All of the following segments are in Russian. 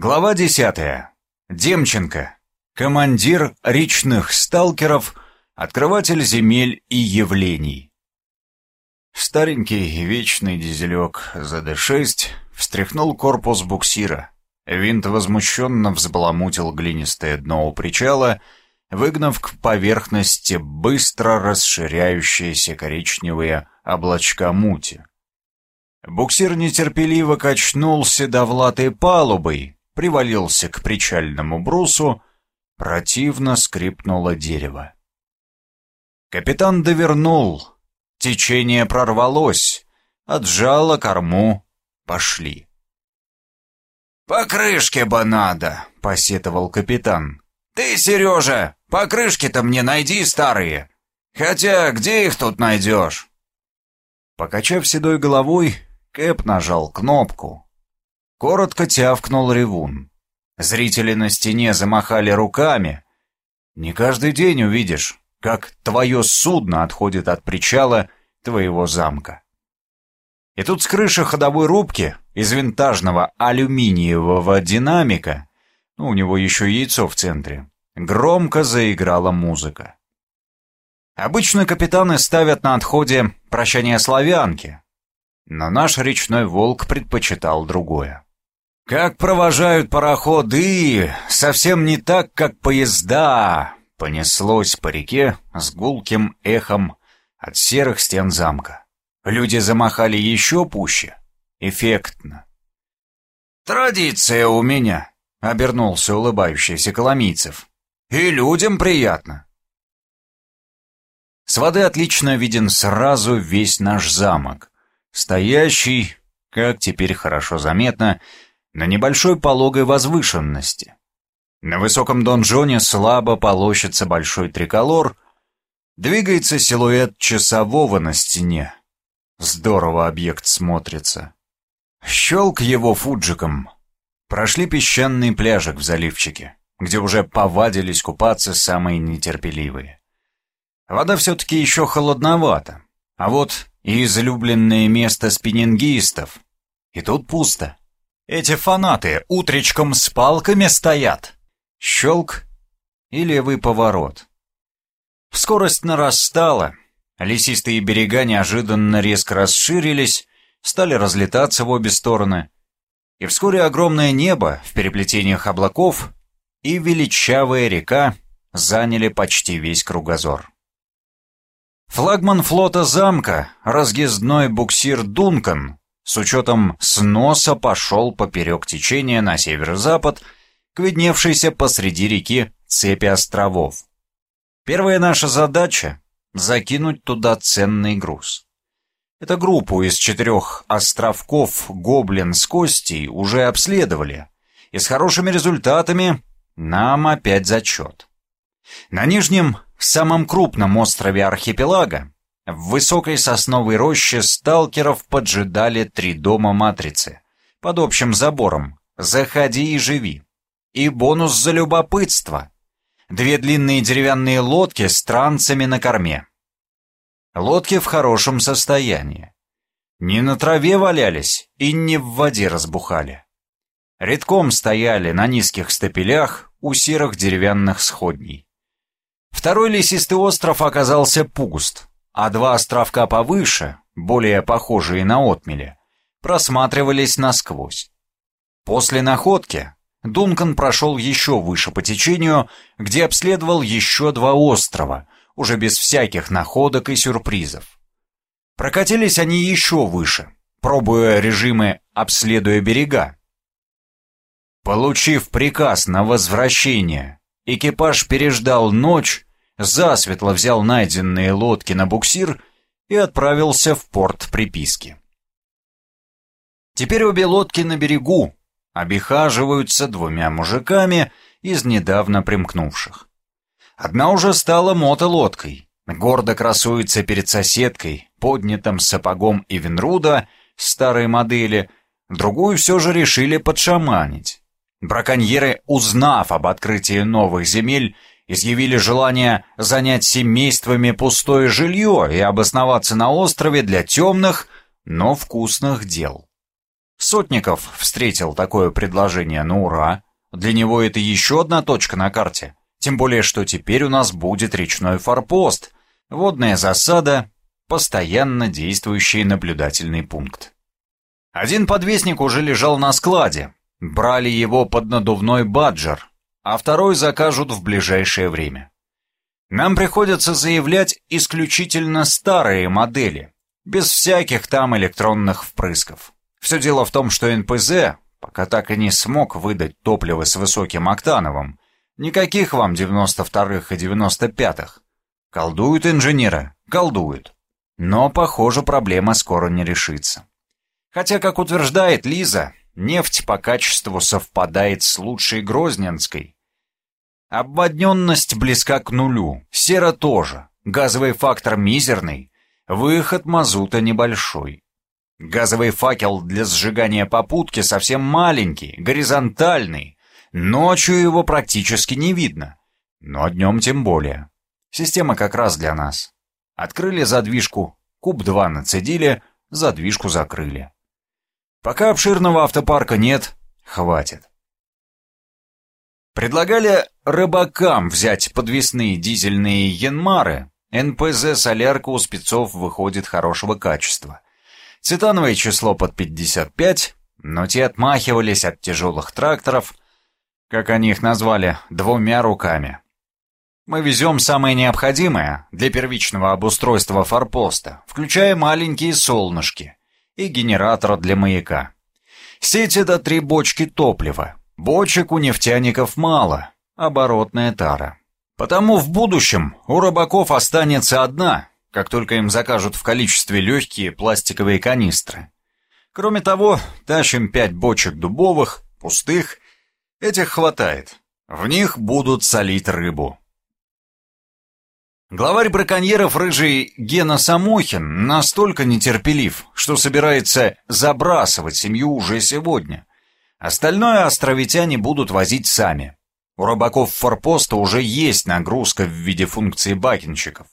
Глава десятая. Демченко. Командир речных сталкеров, открыватель земель и явлений. Старенький вечный дизелек ЗД-6 встряхнул корпус буксира. Винт возмущенно взбаламутил глинистое дно у причала, выгнав к поверхности быстро расширяющиеся коричневые облачка мути. Буксир нетерпеливо качнулся довлатой палубой, привалился к причальному брусу, противно скрипнуло дерево. Капитан довернул, течение прорвалось, отжало корму, пошли. «Покрышки бы надо», — посетовал капитан. «Ты, Сережа, покрышки-то мне найди старые. Хотя где их тут найдешь?» Покачав седой головой, Кэп нажал кнопку. Коротко тявкнул ревун. Зрители на стене замахали руками. Не каждый день увидишь, как твое судно отходит от причала твоего замка. И тут с крыши ходовой рубки из винтажного алюминиевого динамика, ну, у него еще яйцо в центре, громко заиграла музыка. Обычно капитаны ставят на отходе «Прощание славянки», но наш речной волк предпочитал другое. Как провожают пароходы, совсем не так, как поезда, понеслось по реке с гулким эхом от серых стен замка. Люди замахали еще пуще, эффектно. «Традиция у меня», — обернулся улыбающийся Коломийцев. «И людям приятно». С воды отлично виден сразу весь наш замок, стоящий, как теперь хорошо заметно, на небольшой пологой возвышенности. На высоком донжоне слабо полощется большой триколор, двигается силуэт часового на стене. Здорово объект смотрится. Щелк его фуджиком. Прошли песчаный пляжик в заливчике, где уже повадились купаться самые нетерпеливые. Вода все-таки еще холодновата, а вот и излюбленное место спиннингистов. И тут пусто. Эти фанаты утречком с палками стоят. Щелк и левый поворот. Скорость нарастала. Лесистые берега неожиданно резко расширились, стали разлетаться в обе стороны. И вскоре огромное небо в переплетениях облаков и величавая река заняли почти весь кругозор. Флагман флота замка, разъездной буксир «Дункан», с учетом сноса пошел поперек течения на северо-запад к видневшейся посреди реки цепи островов. Первая наша задача — закинуть туда ценный груз. Эту группу из четырех островков Гоблин с Костей уже обследовали, и с хорошими результатами нам опять зачет. На нижнем, самом крупном острове архипелага в высокой сосновой роще сталкеров поджидали три дома Матрицы. Под общим забором «Заходи и живи». И бонус за любопытство. Две длинные деревянные лодки с транцами на корме. Лодки в хорошем состоянии. Не на траве валялись и не в воде разбухали. Редком стояли на низких стапелях у серых деревянных сходней. Второй лесистый остров оказался пуст а два островка повыше, более похожие на отмели, просматривались насквозь. После находки Дункан прошел еще выше по течению, где обследовал еще два острова, уже без всяких находок и сюрпризов. Прокатились они еще выше, пробуя режимы «обследуя берега». Получив приказ на возвращение, экипаж переждал ночь засветло взял найденные лодки на буксир и отправился в порт приписки. Теперь обе лодки на берегу обихаживаются двумя мужиками из недавно примкнувших. Одна уже стала мотолодкой, гордо красуется перед соседкой, поднятым сапогом Ивенруда старой модели, другую все же решили подшаманить. Браконьеры, узнав об открытии новых земель, изъявили желание занять семействами пустое жилье и обосноваться на острове для темных, но вкусных дел. Сотников встретил такое предложение на ура. Для него это еще одна точка на карте. Тем более, что теперь у нас будет речной форпост, водная засада, постоянно действующий наблюдательный пункт. Один подвесник уже лежал на складе. Брали его под надувной баджер, а второй закажут в ближайшее время. Нам приходится заявлять исключительно старые модели, без всяких там электронных впрысков. Все дело в том, что НПЗ пока так и не смог выдать топливо с высоким октановым. Никаких вам 92-х и 95-х. Колдуют инженеры, колдуют. Но, похоже, проблема скоро не решится. Хотя, как утверждает Лиза, нефть по качеству совпадает с лучшей Грозненской. Обводненность близка к нулю, сера тоже, газовый фактор мизерный, выход мазута небольшой. Газовый факел для сжигания попутки совсем маленький, горизонтальный. Ночью его практически не видно, но днем тем более. Система как раз для нас. Открыли задвижку, куб-2 нацедили, задвижку закрыли. Пока обширного автопарка нет, хватит. Предлагали рыбакам взять подвесные дизельные янмары. НПЗ «Солярка» у спецов выходит хорошего качества. Цитановое число под 55, но те отмахивались от тяжелых тракторов, как они их назвали, двумя руками. Мы везем самое необходимое для первичного обустройства форпоста, включая маленькие солнышки и генератор для маяка. Сети до три бочки топлива. Бочек у нефтяников мало, оборотная тара. Потому в будущем у рыбаков останется одна, как только им закажут в количестве легкие пластиковые канистры. Кроме того, тащим пять бочек дубовых, пустых. Этих хватает. В них будут солить рыбу. Главарь браконьеров рыжий Гена Самохин настолько нетерпелив, что собирается забрасывать семью уже сегодня. Остальное островитяне будут возить сами. У рыбаков форпоста уже есть нагрузка в виде функции бакинщиков.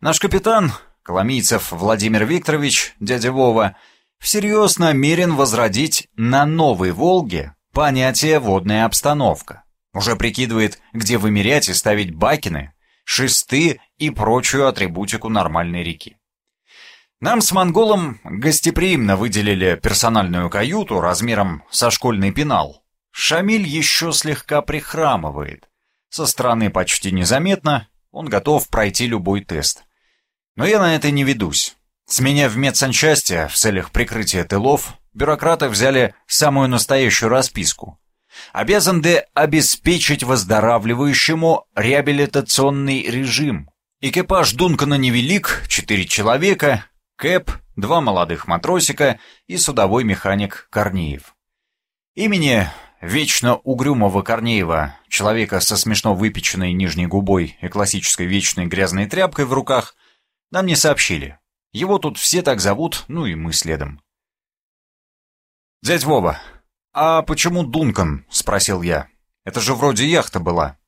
Наш капитан, Коломийцев Владимир Викторович, дядя Вова, всерьез намерен возродить на новой «Волге» понятие «водная обстановка». Уже прикидывает, где вымерять и ставить бакины, шесты и прочую атрибутику нормальной реки. Нам с монголом гостеприимно выделили персональную каюту размером со школьный пенал. Шамиль еще слегка прихрамывает. Со стороны почти незаметно, он готов пройти любой тест. Но я на это не ведусь. С меня в медсанчасти в целях прикрытия тылов бюрократы взяли самую настоящую расписку обязан Д обеспечить выздоравливающему реабилитационный режим. Экипаж Дункана невелик, четыре человека, Кэп, два молодых матросика и судовой механик Корнеев. Имени вечно угрюмого Корнеева, человека со смешно выпеченной нижней губой и классической вечной грязной тряпкой в руках, нам не сообщили. Его тут все так зовут, ну и мы следом. «Дядь Вова, «А почему Дункан?» — спросил я. «Это же вроде яхта была».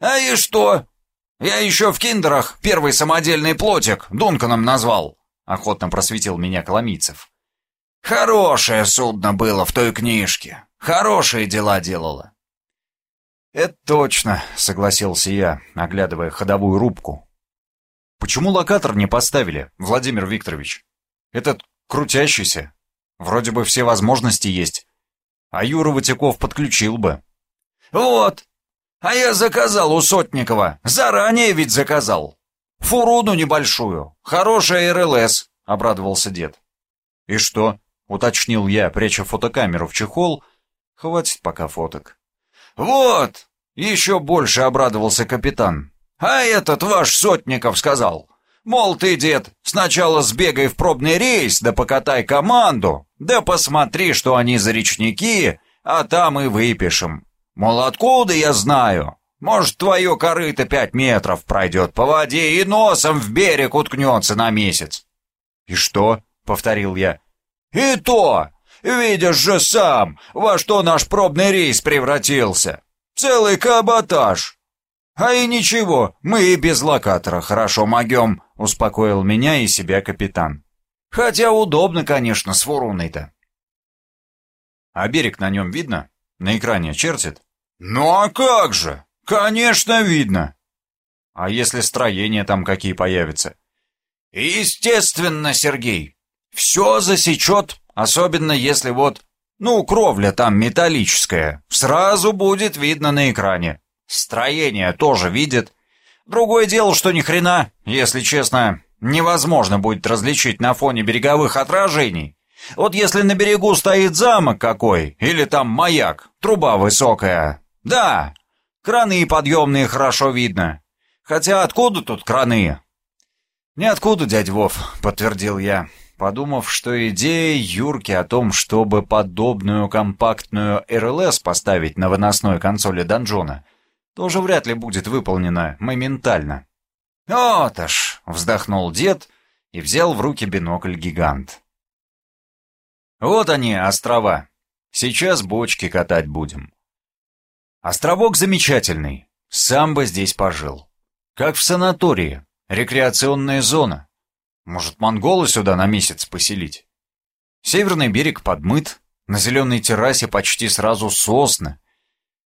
«А и что? Я еще в киндерах первый самодельный плотик Дунканом назвал», — охотно просветил меня Коломийцев. «Хорошее судно было в той книжке. Хорошие дела делало». «Это точно», — согласился я, оглядывая ходовую рубку. «Почему локатор не поставили, Владимир Викторович? Этот крутящийся. Вроде бы все возможности есть. А Юра Ватяков подключил бы. «Вот! А я заказал у Сотникова. Заранее ведь заказал. Фуруну небольшую. Хорошая РЛС», — обрадовался дед. «И что?» — уточнил я, пряча фотокамеру в чехол. «Хватит пока фоток». «Вот!» — еще больше обрадовался капитан. «А этот ваш Сотников сказал. Мол, ты, дед, сначала сбегай в пробный рейс, да покатай команду, да посмотри, что они за речники, а там и выпишем. Мол, откуда я знаю? Может, твое корыто пять метров пройдет по воде и носом в берег уткнется на месяц. «И что?» — повторил я. «И то! Видишь же сам, во что наш пробный рейс превратился. Целый каботаж. А и ничего, мы и без локатора хорошо могем», — успокоил меня и себя капитан. «Хотя удобно, конечно, с фуруной-то». А берег на нем видно? На экране чертит? Ну а как же? Конечно, видно. А если строения там какие появятся? Естественно, Сергей. Все засечет, особенно если вот, ну, кровля там металлическая. Сразу будет видно на экране. Строение тоже видит. Другое дело, что ни хрена, если честно, невозможно будет различить на фоне береговых отражений. Вот если на берегу стоит замок какой, или там маяк, труба высокая. Да, краны и подъемные хорошо видно. Хотя откуда тут краны? Ниоткуда, дядь Вов, подтвердил я, подумав, что идея Юрки о том, чтобы подобную компактную РЛС поставить на выносной консоли донжона, тоже вряд ли будет выполнена моментально. «Вот аж!» — вздохнул дед и взял в руки бинокль-гигант. «Вот они, острова. Сейчас бочки катать будем». Островок замечательный, сам бы здесь пожил. Как в санатории, рекреационная зона. Может, монголы сюда на месяц поселить? Северный берег подмыт, на зеленой террасе почти сразу сосны.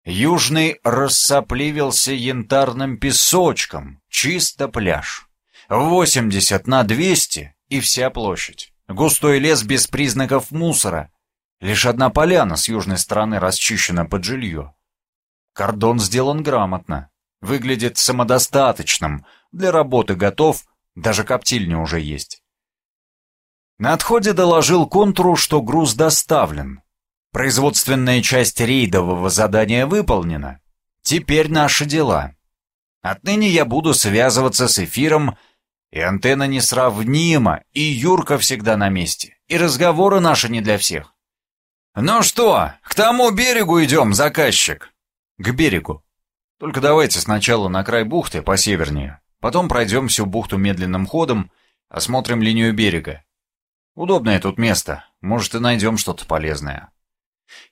Южный рассопливился янтарным песочком, чисто пляж. 80 на 200 и вся площадь. Густой лес без признаков мусора. Лишь одна поляна с южной стороны расчищена под жилье. Кордон сделан грамотно. Выглядит самодостаточным. Для работы готов, даже коптильня уже есть. На отходе доложил контуру, что груз доставлен. Производственная часть рейдового задания выполнена. Теперь наши дела. Отныне я буду связываться с эфиром, и антенна несравнима, и Юрка всегда на месте, и разговоры наши не для всех. «Ну что, к тому берегу идем, заказчик?» К берегу. Только давайте сначала на край бухты, по севернее, потом пройдем всю бухту медленным ходом, осмотрим линию берега. Удобное тут место, может и найдем что-то полезное.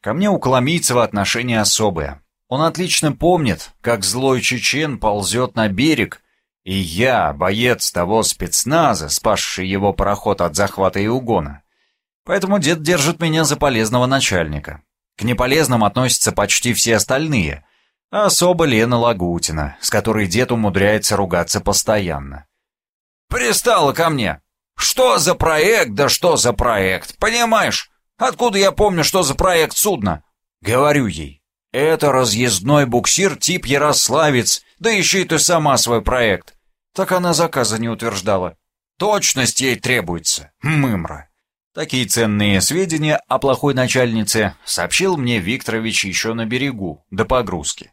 Ко мне у Коломийцева отношение особое. Он отлично помнит, как злой чечен ползет на берег, и я, боец того спецназа, спасший его пароход от захвата и угона. Поэтому дед держит меня за полезного начальника. К неполезным относятся почти все остальные, особо Лена Лагутина, с которой дед умудряется ругаться постоянно. «Пристала ко мне! Что за проект, да что за проект, понимаешь? Откуда я помню, что за проект судна?» Говорю ей, это разъездной буксир тип Ярославец, да ищи ты сама свой проект. Так она заказа не утверждала. Точность ей требуется, мымра. Такие ценные сведения о плохой начальнице сообщил мне Викторович еще на берегу, до погрузки.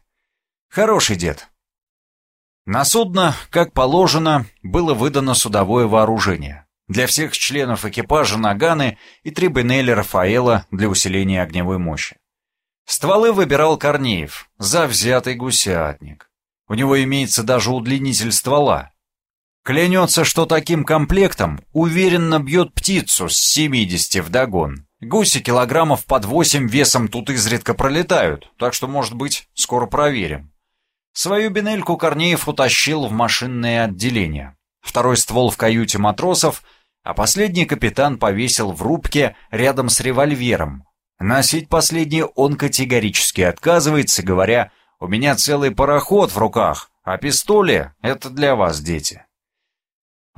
Хороший дед. На судно, как положено, было выдано судовое вооружение. Для всех членов экипажа Наганы и три Бенелли Рафаэла для усиления огневой мощи. Стволы выбирал Корнеев, завзятый гусятник. У него имеется даже удлинитель ствола, Клянется, что таким комплектом уверенно бьет птицу с 70 вдогон. Гуси килограммов под 8 весом тут изредка пролетают, так что, может быть, скоро проверим. Свою бинельку Корнеев утащил в машинное отделение. Второй ствол в каюте матросов, а последний капитан повесил в рубке рядом с револьвером. Носить последний он категорически отказывается, говоря, «У меня целый пароход в руках, а пистоли — это для вас, дети».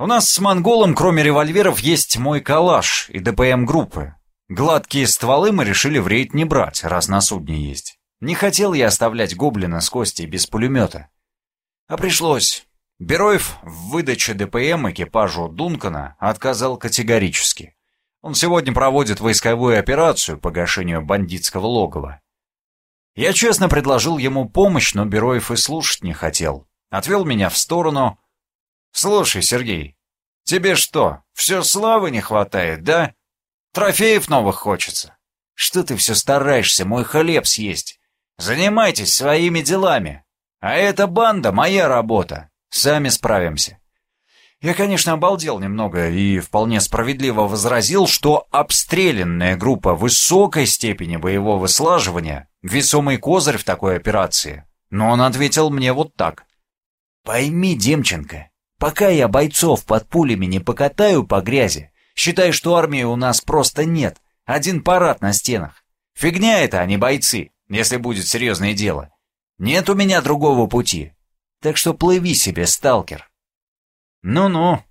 У нас с монголом, кроме револьверов, есть мой калаш и ДПМ группы. Гладкие стволы мы решили в рейд не брать, раз на судне есть. Не хотел я оставлять гоблина с Костей без пулемета. А пришлось. Бероев в выдаче ДПМ экипажу Дункана отказал категорически. Он сегодня проводит войсковую операцию по гашению бандитского логова. Я честно предложил ему помощь, но Бероев и слушать не хотел. Отвел меня в сторону, «Слушай, Сергей, тебе что, все славы не хватает, да? Трофеев новых хочется? Что ты все стараешься мой хлеб съесть? Занимайтесь своими делами. А эта банда — моя работа. Сами справимся». Я, конечно, обалдел немного и вполне справедливо возразил, что обстрелянная группа высокой степени боевого слаживания — весомый козырь в такой операции. Но он ответил мне вот так. «Пойми, Демченко, Пока я бойцов под пулями не покатаю по грязи, считай, что армии у нас просто нет. Один парад на стенах. Фигня это, а не бойцы, если будет серьезное дело. Нет у меня другого пути. Так что плыви себе, сталкер. Ну-ну.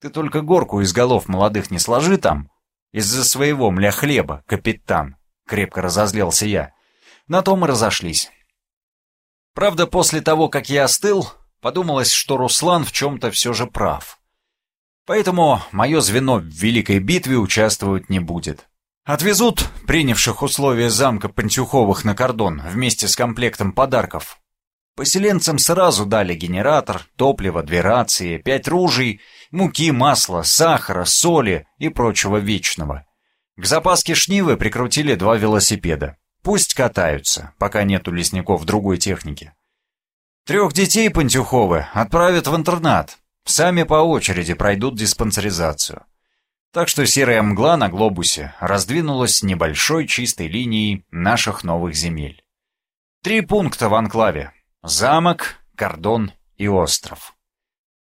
Ты только горку из голов молодых не сложи там. Из-за своего мля хлеба, капитан. Крепко разозлился я. На том и разошлись. Правда, после того, как я остыл, подумалось, что Руслан в чем-то все же прав. Поэтому мое звено в Великой битве участвовать не будет. Отвезут принявших условия замка Пантюховых на кордон вместе с комплектом подарков. Поселенцам сразу дали генератор, топливо, две рации, пять ружей, муки, масла, сахара, соли и прочего вечного. К запаске шнивы прикрутили два велосипеда. Пусть катаются, пока нет у лесников другой техники. Трех детей Пантюховы отправят в интернат. Сами по очереди пройдут диспансеризацию. Так что серая мгла на глобусе раздвинулась небольшой чистой линией наших новых земель. Три пункта в анклаве. Замок, кордон и остров.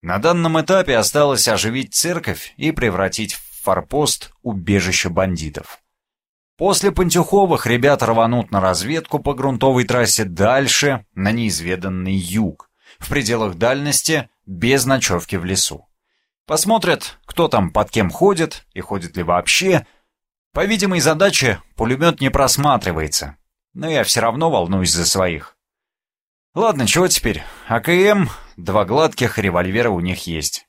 На данном этапе осталось оживить церковь и превратить в форпост убежище бандитов. После Пантюховых ребята рванут на разведку по грунтовой трассе дальше, на неизведанный юг, в пределах дальности, без ночевки в лесу. Посмотрят, кто там под кем ходит и ходит ли вообще. По видимой задаче пулемет не просматривается, но я все равно волнуюсь за своих. Ладно, чего теперь? АКМ, два гладких револьвера у них есть.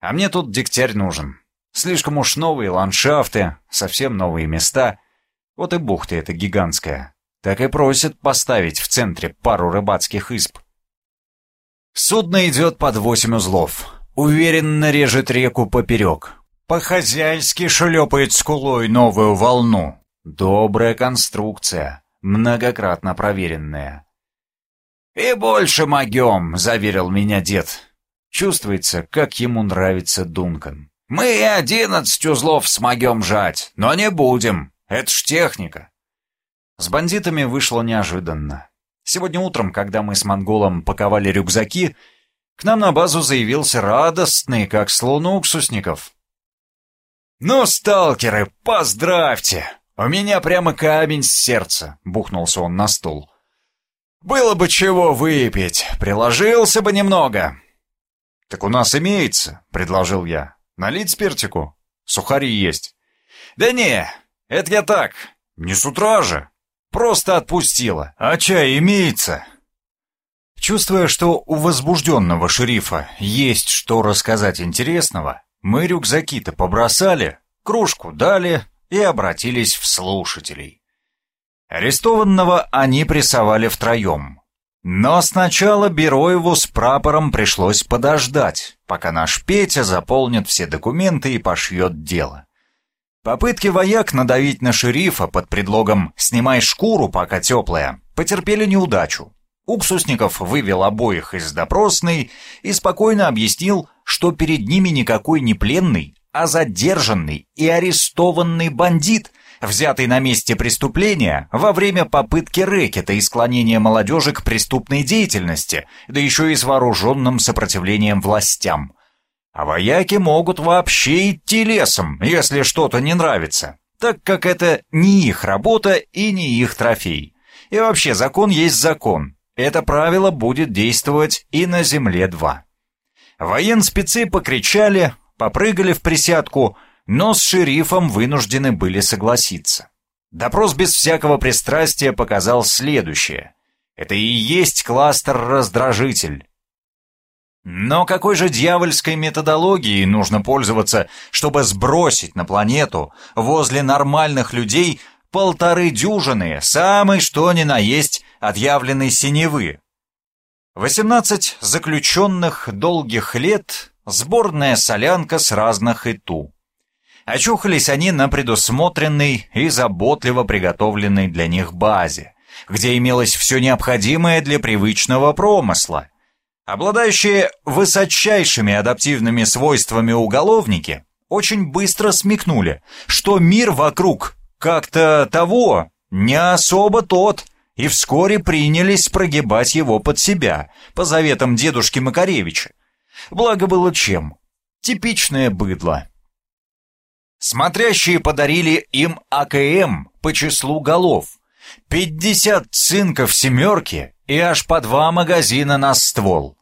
А мне тут дегтярь нужен. Слишком уж новые ландшафты, совсем новые места. Вот и бухта эта гигантская. Так и просит поставить в центре пару рыбацких изб. Судно идет под восемь узлов уверенно режет реку поперек. По-хозяйски шлепает скулой новую волну. Добрая конструкция, многократно проверенная. «И больше могем», — заверил меня дед. Чувствуется, как ему нравится Дункан. «Мы и одиннадцать узлов смогем жать, но не будем. Это ж техника». С бандитами вышло неожиданно. Сегодня утром, когда мы с монголом паковали рюкзаки, к нам на базу заявился радостный, как слон уксусников. «Ну, сталкеры, поздравьте! У меня прямо камень с сердца!» — бухнулся он на стул. «Было бы чего выпить, приложился бы немного». «Так у нас имеется», — предложил я. «Налить спиртику? Сухари есть». «Да не, это я так, не с утра же. Просто отпустила. А чай имеется?» Чувствуя, что у возбужденного шерифа есть что рассказать интересного, мы рюкзаки-то побросали, кружку дали и обратились в слушателей. Арестованного они прессовали втроем. Но сначала Бероеву с прапором пришлось подождать, пока наш Петя заполнит все документы и пошьет дело. Попытки вояк надавить на шерифа под предлогом «снимай шкуру, пока теплая» потерпели неудачу. Уксусников вывел обоих из допросной и спокойно объяснил, что перед ними никакой не пленный, а задержанный и арестованный бандит, взятый на месте преступления во время попытки рэкета и склонения молодежи к преступной деятельности, да еще и с вооруженным сопротивлением властям. А вояки могут вообще идти лесом, если что-то не нравится, так как это не их работа и не их трофей. И вообще закон есть закон, это правило будет действовать и на Земле-2. Военспецы покричали, попрыгали в присядку, но с шерифом вынуждены были согласиться. Допрос без всякого пристрастия показал следующее. Это и есть кластер-раздражитель. Но какой же дьявольской методологией нужно пользоваться, чтобы сбросить на планету возле нормальных людей полторы дюжины, самый что ни на есть отъявленной синевы. Восемнадцать заключенных долгих лет, сборная солянка с разных иту. Очухались они на предусмотренной и заботливо приготовленной для них базе, где имелось все необходимое для привычного промысла. Обладающие высочайшими адаптивными свойствами уголовники очень быстро смекнули, что мир вокруг как-то того не особо тот – и вскоре принялись прогибать его под себя, по заветам дедушки Макаревича. Благо было чем? Типичное быдло. Смотрящие подарили им АКМ, по числу голов. 50 цинков семерки и аж по два магазина на ствол.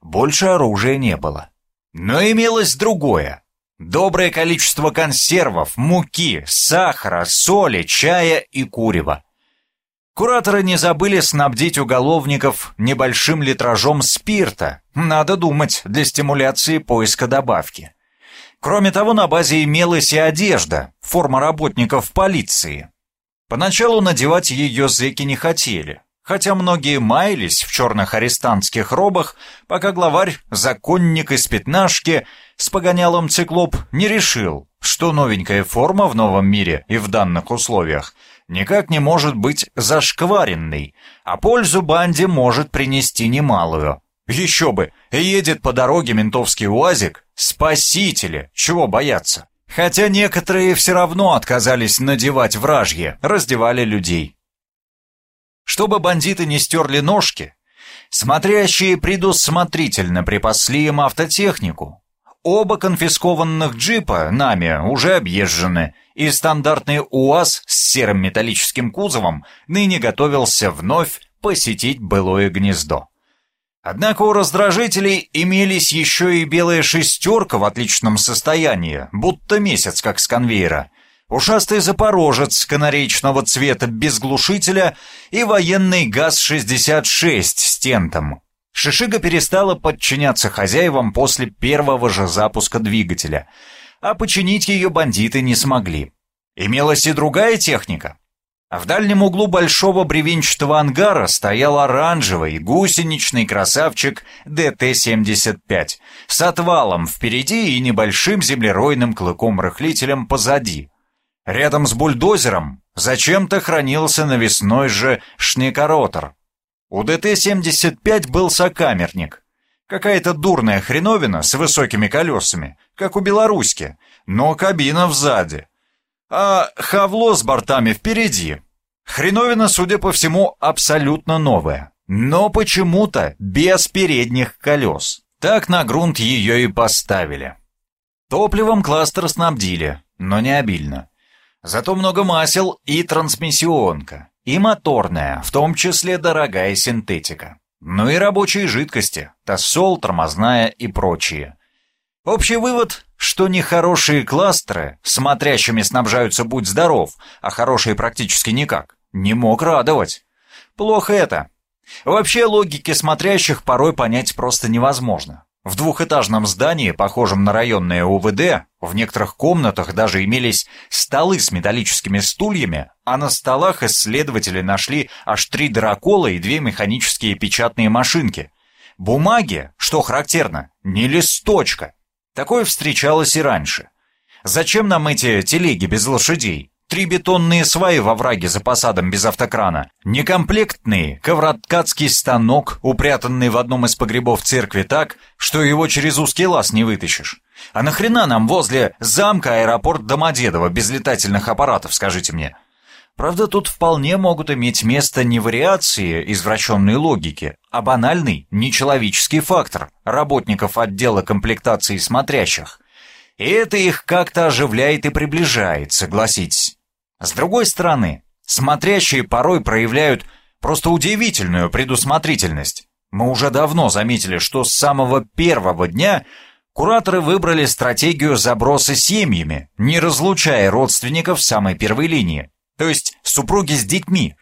Больше оружия не было. Но имелось другое. Доброе количество консервов, муки, сахара, соли, чая и курева. Кураторы не забыли снабдить уголовников небольшим литражом спирта, надо думать, для стимуляции поиска добавки. Кроме того, на базе имелась и одежда, форма работников полиции. Поначалу надевать ее зэки не хотели, хотя многие маялись в черных арестантских робах, пока главарь, законник из пятнашки с погонялом циклоп не решил, что новенькая форма в новом мире и в данных условиях никак не может быть зашкваренной, а пользу банде может принести немалую. Еще бы, едет по дороге ментовский УАЗик, спасители, чего бояться. Хотя некоторые все равно отказались надевать вражье, раздевали людей. Чтобы бандиты не стерли ножки, смотрящие предусмотрительно припасли им автотехнику. Оба конфискованных джипа нами уже объезжены, и стандартный УАЗ с серым металлическим кузовом ныне готовился вновь посетить былое гнездо. Однако у раздражителей имелись еще и белая шестерка в отличном состоянии, будто месяц как с конвейера, ушастый запорожец канареечного цвета без глушителя и военный ГАЗ-66 с тентом. Шишига перестала подчиняться хозяевам после первого же запуска двигателя, а починить ее бандиты не смогли. Имелась и другая техника, а в дальнем углу большого бревенчатого ангара стоял оранжевый гусеничный красавчик ДТ-75 с отвалом впереди и небольшим землеройным клыком-рыхлителем позади. Рядом с бульдозером зачем-то хранился навесной же шникоротор. У ДТ-75 был сокамерник. Какая-то дурная хреновина с высокими колесами, как у белоруськи, но кабина взади а хавло с бортами впереди. Хреновина, судя по всему, абсолютно новая, но почему-то без передних колес. Так на грунт ее и поставили. Топливом кластер снабдили, но не обильно. Зато много масел и трансмиссионка, и моторная, в том числе дорогая синтетика. Ну и рабочие жидкости, тосол, тормозная и прочие. Общий вывод, что нехорошие кластеры, смотрящими снабжаются «Будь здоров», а хорошие практически никак, не мог радовать. Плохо это. Вообще логики смотрящих порой понять просто невозможно. В двухэтажном здании, похожем на районное УВД, в некоторых комнатах даже имелись столы с металлическими стульями, а на столах исследователи нашли аж три дракола и две механические печатные машинки. Бумаги, что характерно, не листочка, Такое встречалось и раньше. Зачем нам эти телеги без лошадей? Три бетонные сваи во враге за посадом без автокрана. Некомплектный ковроткацкий станок, упрятанный в одном из погребов церкви так, что его через узкий лаз не вытащишь. А нахрена нам возле замка аэропорт Домодедово без летательных аппаратов, скажите мне? Правда, тут вполне могут иметь место не вариации извращенной логики, а банальный нечеловеческий фактор работников отдела комплектации смотрящих. И это их как-то оживляет и приближает, согласитесь. С другой стороны, смотрящие порой проявляют просто удивительную предусмотрительность. Мы уже давно заметили, что с самого первого дня кураторы выбрали стратегию заброса семьями, не разлучая родственников в самой первой линии то есть супруги с детьми.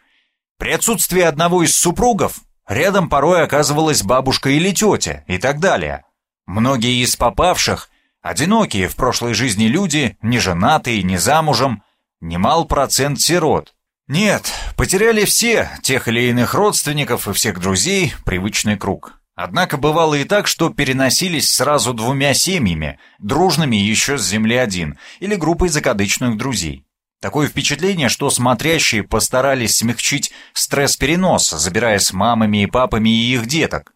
При отсутствии одного из супругов рядом порой оказывалась бабушка или тетя и так далее. Многие из попавших – одинокие в прошлой жизни люди, не женатые, не замужем, немал процент сирот. Нет, потеряли все, тех или иных родственников и всех друзей, привычный круг. Однако бывало и так, что переносились сразу двумя семьями, дружными еще с земли один, или группой закадычных друзей. Такое впечатление, что смотрящие постарались смягчить стресс переноса, забирая с мамами и папами и их деток.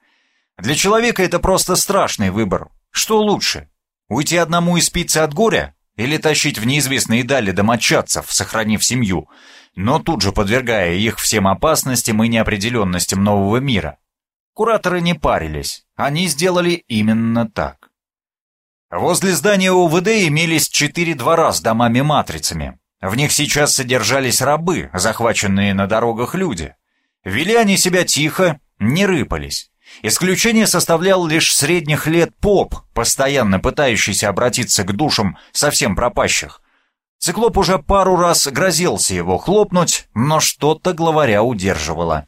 Для человека это просто страшный выбор. Что лучше? Уйти одному и спиться от горя? Или тащить в неизвестные дали домочадцев, сохранив семью, но тут же подвергая их всем опасностям и неопределенностям нового мира? Кураторы не парились, они сделали именно так. Возле здания ОВД имелись четыре двора с домами-матрицами, В них сейчас содержались рабы, захваченные на дорогах люди. Вели они себя тихо, не рыпались. Исключение составлял лишь средних лет поп, постоянно пытающийся обратиться к душам совсем пропащих. Циклоп уже пару раз грозился его хлопнуть, но что-то главаря удерживало.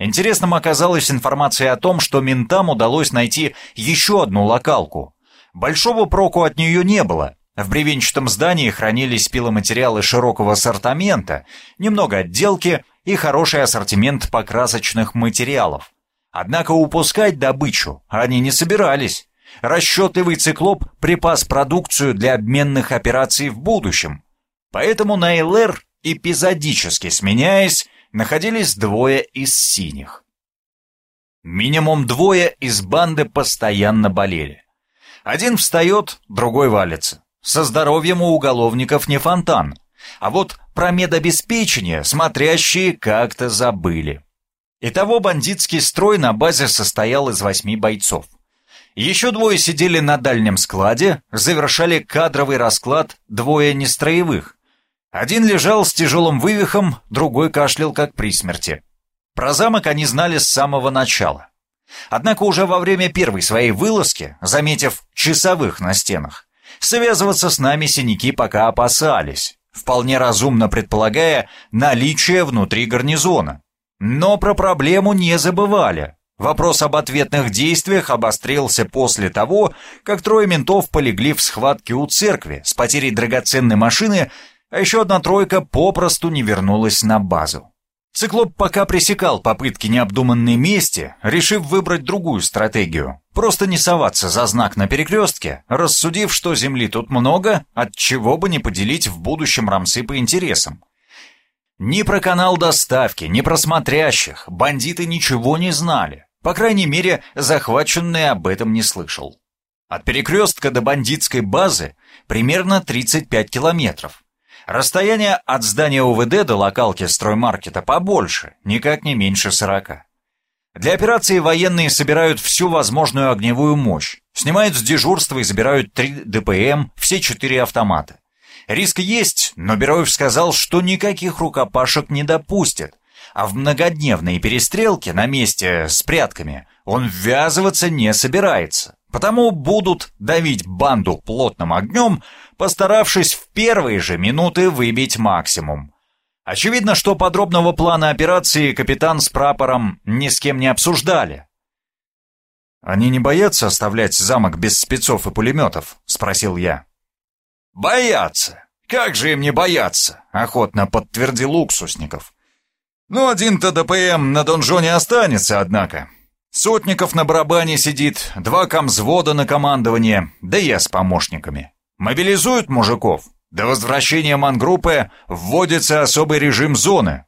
Интересным оказалась информация о том, что ментам удалось найти еще одну локалку. Большого проку от нее не было. В бревенчатом здании хранились пиломатериалы широкого ассортимента, немного отделки и хороший ассортимент покрасочных материалов. Однако упускать добычу они не собирались. Расчетливый циклоп припас продукцию для обменных операций в будущем. Поэтому на ЛР, эпизодически сменяясь, находились двое из синих. Минимум двое из банды постоянно болели. Один встает, другой валится. Со здоровьем у уголовников не фонтан. А вот про медобеспечение смотрящие как-то забыли. Итого бандитский строй на базе состоял из восьми бойцов. Еще двое сидели на дальнем складе, завершали кадровый расклад двое нестроевых. Один лежал с тяжелым вывихом, другой кашлял как при смерти. Про замок они знали с самого начала. Однако уже во время первой своей вылазки, заметив часовых на стенах, связываться с нами синяки пока опасались, вполне разумно предполагая наличие внутри гарнизона. Но про проблему не забывали. Вопрос об ответных действиях обострился после того, как трое ментов полегли в схватке у церкви с потерей драгоценной машины, а еще одна тройка попросту не вернулась на базу. Циклоп пока пресекал попытки необдуманной мести, решив выбрать другую стратегию. Просто не соваться за знак на перекрестке, рассудив, что земли тут много, от чего бы не поделить в будущем рамсы по интересам. Ни про канал доставки, ни про смотрящих бандиты ничего не знали. По крайней мере, захваченный об этом не слышал. От перекрестка до бандитской базы примерно 35 километров. Расстояние от здания УВД до локалки строймаркета побольше, никак не меньше 40. Для операции военные собирают всю возможную огневую мощь, снимают с дежурства и забирают 3 ДПМ, все 4 автомата. Риск есть, но Бероев сказал, что никаких рукопашек не допустит, а в многодневные перестрелки на месте с прятками он ввязываться не собирается. Потому будут давить банду плотным огнем, постаравшись в первые же минуты выбить максимум. Очевидно, что подробного плана операции капитан с прапором ни с кем не обсуждали. «Они не боятся оставлять замок без спецов и пулеметов?» — спросил я. «Боятся! Как же им не бояться?» — охотно подтвердил Уксусников. «Ну, один-то ДПМ на донжоне останется, однако. Сотников на барабане сидит, два комзвода на командование, да я с помощниками. Мобилизуют мужиков. До возвращения мангруппы вводится особый режим зоны.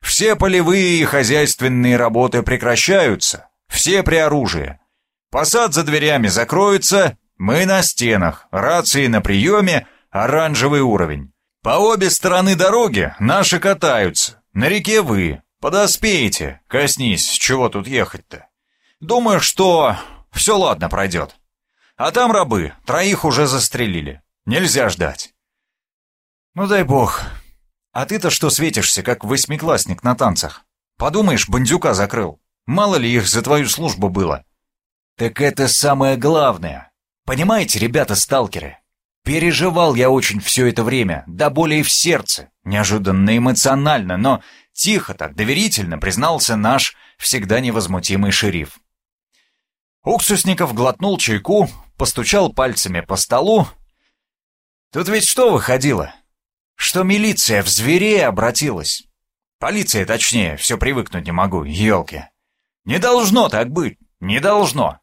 Все полевые и хозяйственные работы прекращаются, все при оружии. Посад за дверями закроется, мы на стенах, рации на приеме, оранжевый уровень. По обе стороны дороги наши катаются, на реке вы. Подоспеете, коснись, чего тут ехать-то. Думаю, что все ладно пройдет. А там рабы, троих уже застрелили. Нельзя ждать. Ну дай бог. А ты-то что светишься, как восьмиклассник на танцах? Подумаешь, бандюка закрыл. Мало ли их за твою службу было. Так это самое главное. Понимаете, ребята-сталкеры, переживал я очень все это время, да более в сердце, неожиданно эмоционально, но тихо так, доверительно признался наш всегда невозмутимый шериф. Уксусников глотнул чайку, постучал пальцами по столу. Тут ведь что выходило? Что милиция в зверей обратилась. Полиция, точнее, все привыкнуть не могу, елки. Не должно так быть, не должно.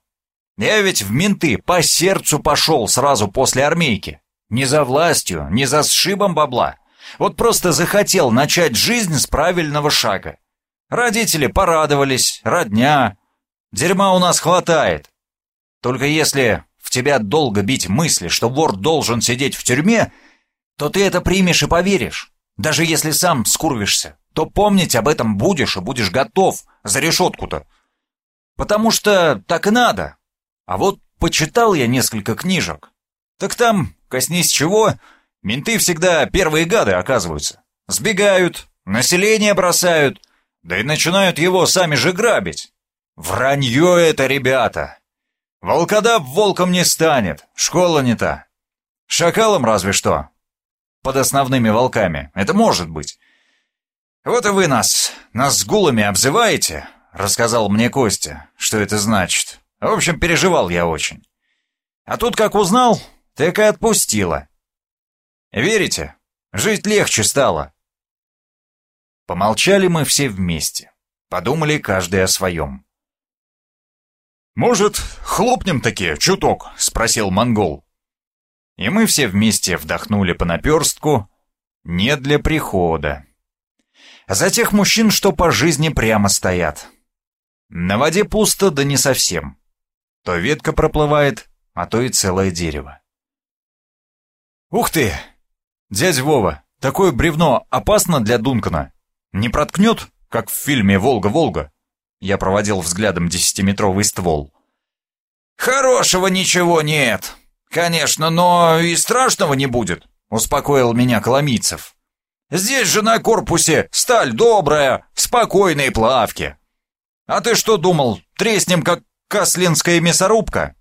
Я ведь в менты по сердцу пошел сразу после армейки. Не за властью, не за сшибом бабла. Вот просто захотел начать жизнь с правильного шага. Родители порадовались, родня. Дерьма у нас хватает. Только если в тебя долго бить мысли, что вор должен сидеть в тюрьме, то ты это примешь и поверишь. Даже если сам скурвишься, то помнить об этом будешь и будешь готов за решетку-то. Потому что так и надо. А вот почитал я несколько книжек. Так там, коснись чего, Менты всегда первые гады оказываются. Сбегают, население бросают, да и начинают его сами же грабить. Вранье это, ребята. Волкодав волком не станет, школа не та. Шакалом разве что. Под основными волками, это может быть. Вот и вы нас, нас с гулами обзываете, рассказал мне Костя, что это значит. В общем, переживал я очень. А тут как узнал, так и отпустила. Верите? Жить легче стало. Помолчали мы все вместе. Подумали каждый о своем. «Может, хлопнем таки чуток?» — спросил монгол. И мы все вместе вдохнули по наперстку. Не для прихода. За тех мужчин, что по жизни прямо стоят. На воде пусто, да не совсем. То ветка проплывает, а то и целое дерево. «Ух ты! Дядя Вова, такое бревно опасно для Дункана? Не проткнет, как в фильме «Волга-Волга»?» Я проводил взглядом десятиметровый ствол. «Хорошего ничего нет. Конечно, но и страшного не будет», — успокоил меня Коломийцев. «Здесь же на корпусе сталь добрая, в спокойной плавке. А ты что думал, треснем, как каслинская мясорубка?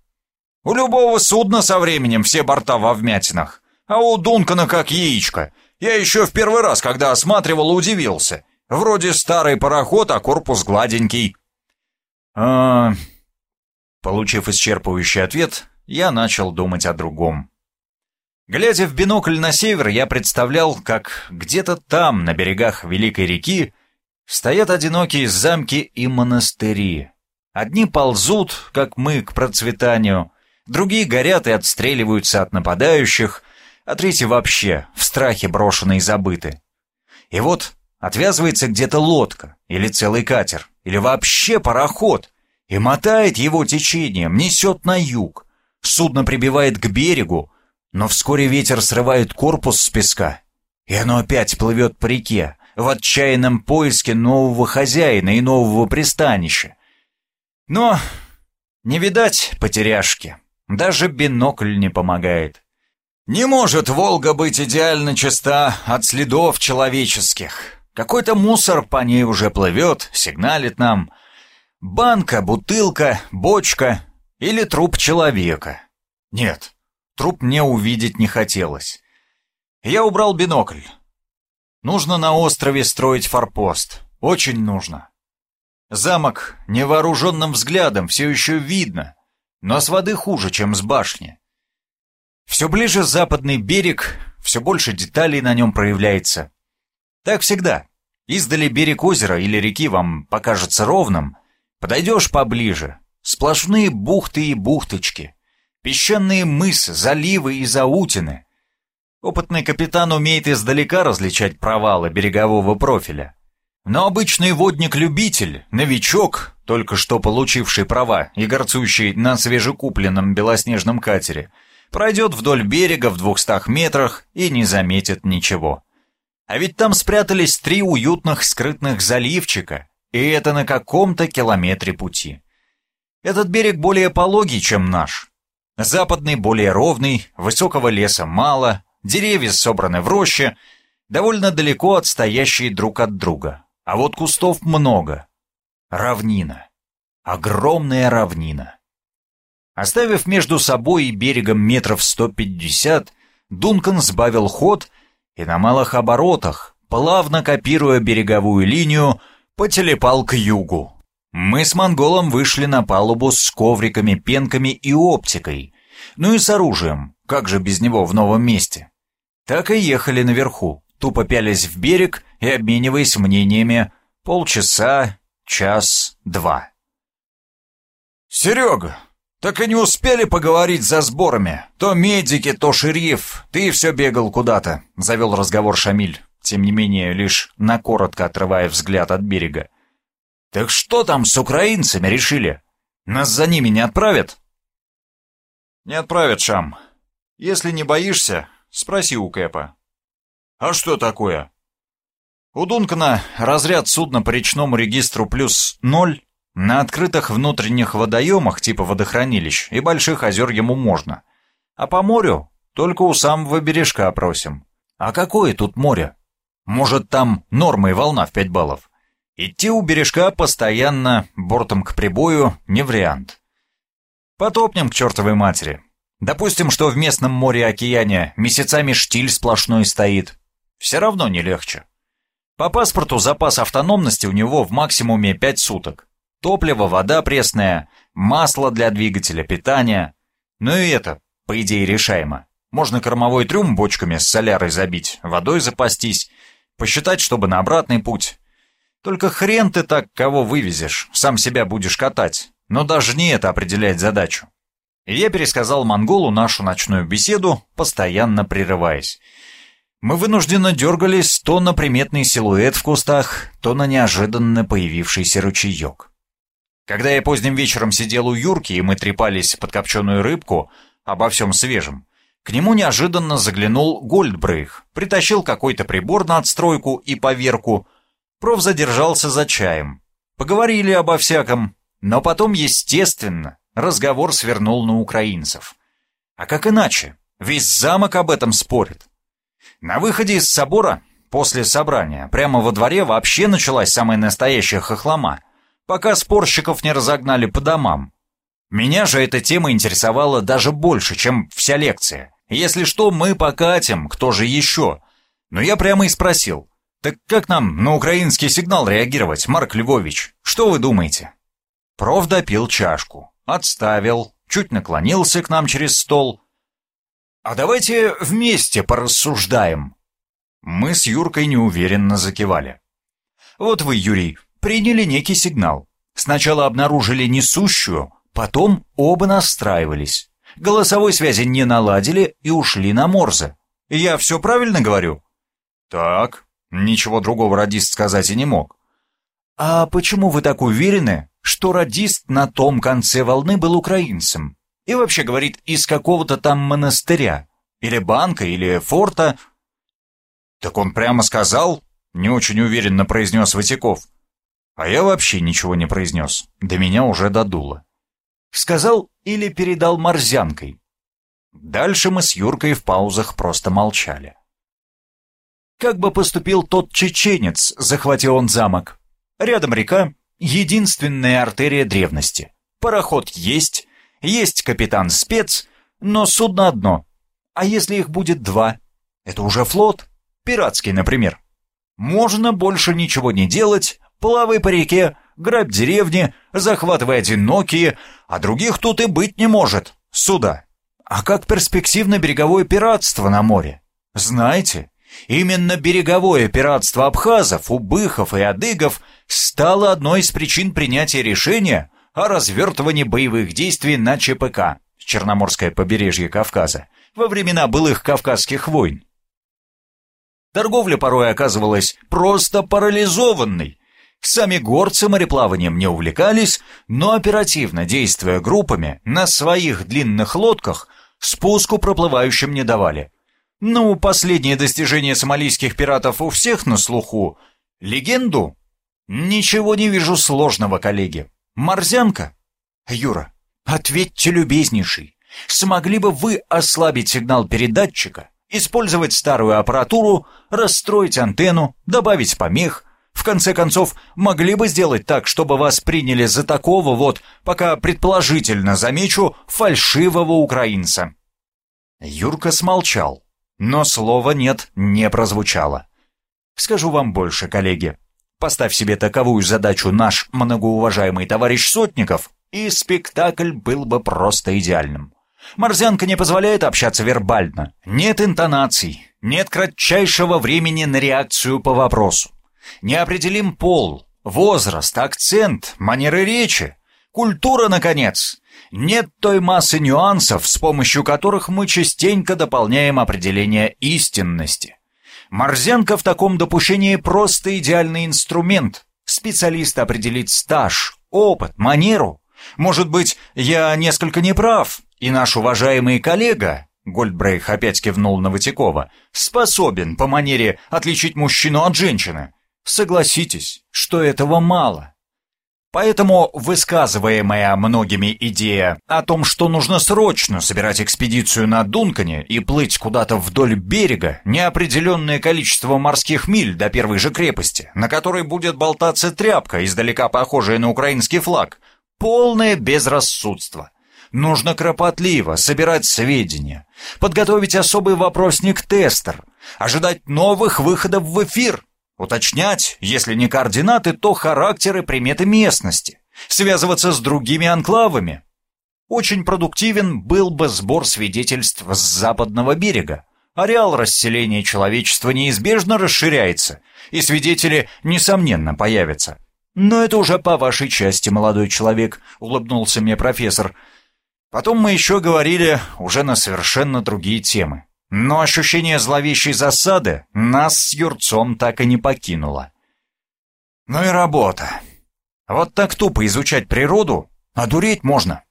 У любого судна со временем все борта во вмятинах а у Дункана как яичко. Я еще в первый раз, когда осматривал, удивился. Вроде старый пароход, а корпус гладенький. А... Получив исчерпывающий ответ, я начал думать о другом. Глядя в бинокль на север, я представлял, как где-то там, на берегах Великой реки, стоят одинокие замки и монастыри. Одни ползут, как мы, к процветанию, другие горят и отстреливаются от нападающих, а третий вообще в страхе брошены и забыты. И вот отвязывается где-то лодка, или целый катер, или вообще пароход, и мотает его течением, несет на юг. Судно прибивает к берегу, но вскоре ветер срывает корпус с песка, и оно опять плывет по реке, в отчаянном поиске нового хозяина и нового пристанища. Но не видать потеряшки, даже бинокль не помогает. Не может Волга быть идеально чиста от следов человеческих. Какой-то мусор по ней уже плывет, сигналит нам. Банка, бутылка, бочка или труп человека. Нет, труп мне увидеть не хотелось. Я убрал бинокль. Нужно на острове строить форпост. Очень нужно. Замок невооруженным взглядом все еще видно, но с воды хуже, чем с башни. Все ближе западный берег, все больше деталей на нем проявляется. Так всегда. Издали берег озера или реки вам покажется ровным, подойдешь поближе. Сплошные бухты и бухточки, песчаные мысы, заливы и заутины. Опытный капитан умеет издалека различать провалы берегового профиля. Но обычный водник-любитель, новичок, только что получивший права и горцующий на свежекупленном белоснежном катере – пройдет вдоль берега в двухстах метрах и не заметит ничего. А ведь там спрятались три уютных скрытных заливчика, и это на каком-то километре пути. Этот берег более пологий, чем наш. Западный более ровный, высокого леса мало, деревья собраны в роще, довольно далеко отстоящие друг от друга. А вот кустов много. Равнина. Огромная равнина. Оставив между собой и берегом метров 150, Дункан сбавил ход и на малых оборотах, плавно копируя береговую линию, потелепал к югу. Мы с монголом вышли на палубу с ковриками, пенками и оптикой, ну и с оружием, как же без него в новом месте. Так и ехали наверху, тупо пялись в берег и обмениваясь мнениями полчаса, час, два. «Серега, «Так и не успели поговорить за сборами. То медики, то шериф. Ты все бегал куда-то», — завел разговор Шамиль, тем не менее лишь на коротко отрывая взгляд от берега. «Так что там с украинцами решили? Нас за ними не отправят?» «Не отправят, Шам. Если не боишься, спроси у Кэпа». «А что такое?» «У Дункана разряд судна по речному регистру плюс ноль, на открытых внутренних водоемах типа водохранилищ и больших озер ему можно. А по морю Только у самого бережка просим. А какое тут море? Может, там норма и волна в пять баллов? Идти у бережка постоянно, бортом к прибою, не вариант. Потопнем к чертовой матери. Допустим, что в местном море-океане месяцами штиль сплошной стоит. Все равно не легче. По паспорту запас автономности у него в максимуме 5 суток. Топливо, вода пресная, масло для двигателя, питание. Ну и это, по идее, решаемо. Можно кормовой трюм бочками с солярой забить, водой запастись, посчитать, чтобы на обратный путь. Только хрен ты так кого вывезешь, сам себя будешь катать. Но даже не это определяет задачу. И я пересказал монголу нашу ночную беседу, постоянно прерываясь. Мы вынужденно дергались то на приметный силуэт в кустах, то на неожиданно появившийся ручеек. Когда я поздним вечером сидел у Юрки, и мы трепались под копченую рыбку обо всем свежем, к нему неожиданно заглянул Гольдбрейх, притащил какой-то прибор на отстройку и поверку. Проф задержался за чаем. Поговорили обо всяком, но потом, естественно, разговор свернул на украинцев. А как иначе? Весь замок об этом спорит. На выходе из собора, после собрания, прямо во дворе вообще началась самая настоящая хохлома, пока спорщиков не разогнали по домам. Меня же эта тема интересовала даже больше, чем вся лекция. Если что, мы покатим, кто же еще? Но я прямо и спросил. Так как нам на украинский сигнал реагировать, Марк Львович? Что вы думаете? Проф допил чашку, отставил, чуть наклонился к нам через стол. А давайте вместе порассуждаем. Мы с Юркой неуверенно закивали. Вот вы, Юрий, приняли некий сигнал. Сначала обнаружили несущую, потом оба настраивались. Голосовой связи не наладили и ушли на Морзе. Я все правильно говорю? Так, ничего другого радист сказать и не мог. А почему вы так уверены, что радист на том конце волны был украинцем? И вообще, говорит, из какого-то там монастыря. Или банка, или форта. Так он прямо сказал, не очень уверенно произнес Ватяков. А я вообще ничего не произнес, до меня уже додуло. Сказал или передал морзянкой. Дальше мы с Юркой в паузах просто молчали. Как бы поступил тот чеченец, захватил он замок? Рядом река, единственная артерия древности. Пароход есть, есть капитан-спец, но судно одно. А если их будет два? Это уже флот, пиратский, например. Можно больше ничего не делать, плавай по реке, грабь деревни, захватывай одинокие, а других тут и быть не может. Сюда. А как перспективно береговое пиратство на море? Знаете, именно береговое пиратство абхазов, убыхов и адыгов стало одной из причин принятия решения о развертывании боевых действий на ЧПК, Черноморское побережье Кавказа, во времена былых Кавказских войн. Торговля порой оказывалась просто парализованной, Сами горцы мореплаванием не увлекались, но оперативно действуя группами на своих длинных лодках, спуску проплывающим не давали. Ну, последнее достижение сомалийских пиратов у всех на слуху. Легенду? Ничего не вижу сложного, коллеги. Морзянка? Юра, ответьте, любезнейший. Смогли бы вы ослабить сигнал передатчика, использовать старую аппаратуру, расстроить антенну, добавить помех, в конце концов, могли бы сделать так, чтобы вас приняли за такого вот, пока предположительно замечу, фальшивого украинца». Юрка смолчал, но слова «нет» не прозвучало. «Скажу вам больше, коллеги. Поставь себе таковую задачу наш многоуважаемый товарищ Сотников, и спектакль был бы просто идеальным. Морзянка не позволяет общаться вербально. Нет интонаций, нет кратчайшего времени на реакцию по вопросу. Неопределим пол, возраст, акцент, манеры речи, культура, наконец. Нет той массы нюансов, с помощью которых мы частенько дополняем определение истинности. Морзенко в таком допущении просто идеальный инструмент. Специалист определит стаж, опыт, манеру. Может быть, я несколько неправ, и наш уважаемый коллега, Гольдбрейх опять кивнул на Ватякова, способен по манере отличить мужчину от женщины. Согласитесь, что этого мало. Поэтому высказываемая многими идея о том, что нужно срочно собирать экспедицию на Дункане и плыть куда-то вдоль берега неопределенное количество морских миль до первой же крепости, на которой будет болтаться тряпка, издалека похожая на украинский флаг, полное безрассудство. Нужно кропотливо собирать сведения, подготовить особый вопросник-тестер, ожидать новых выходов в эфир, уточнять, если не координаты, то характеры приметы местности, связываться с другими анклавами. Очень продуктивен был бы сбор свидетельств с западного берега. Ареал расселения человечества неизбежно расширяется, и свидетели, несомненно, появятся. Но это уже по вашей части, молодой человек, улыбнулся мне профессор. Потом мы еще говорили уже на совершенно другие темы. Но ощущение зловещей засады нас с Юрцом так и не покинуло. Ну и работа. Вот так тупо изучать природу, а дуреть можно.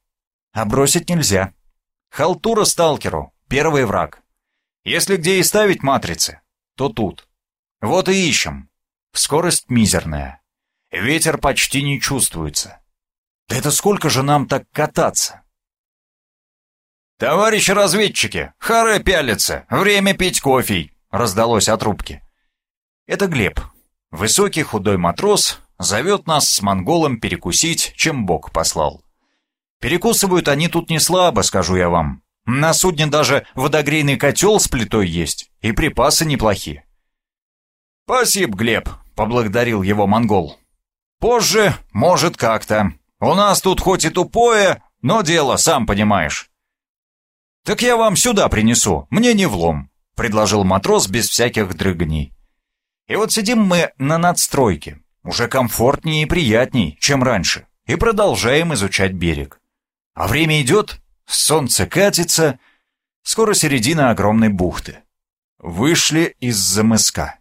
А бросить нельзя. Халтура сталкеру — первый враг. Если где и ставить матрицы, то тут. Вот и ищем. Скорость мизерная. Ветер почти не чувствуется. Да это сколько же нам так кататься? «Товарищи разведчики, харе пялится, время пить кофе!» — раздалось от рубки. Это Глеб, высокий худой матрос, зовет нас с монголом перекусить, чем Бог послал. Перекусывают они тут не слабо, скажу я вам. На судне даже водогрейный котел с плитой есть, и припасы неплохие. «Спасибо, Глеб», — поблагодарил его монгол. «Позже, может, как-то. У нас тут хоть и тупое, но дело, сам понимаешь. «Так я вам сюда принесу, мне не влом», — предложил матрос без всяких дрыганий. И вот сидим мы на надстройке, уже комфортнее и приятней, чем раньше, и продолжаем изучать берег. А время идет, солнце катится, скоро середина огромной бухты. Вышли из-за мыска.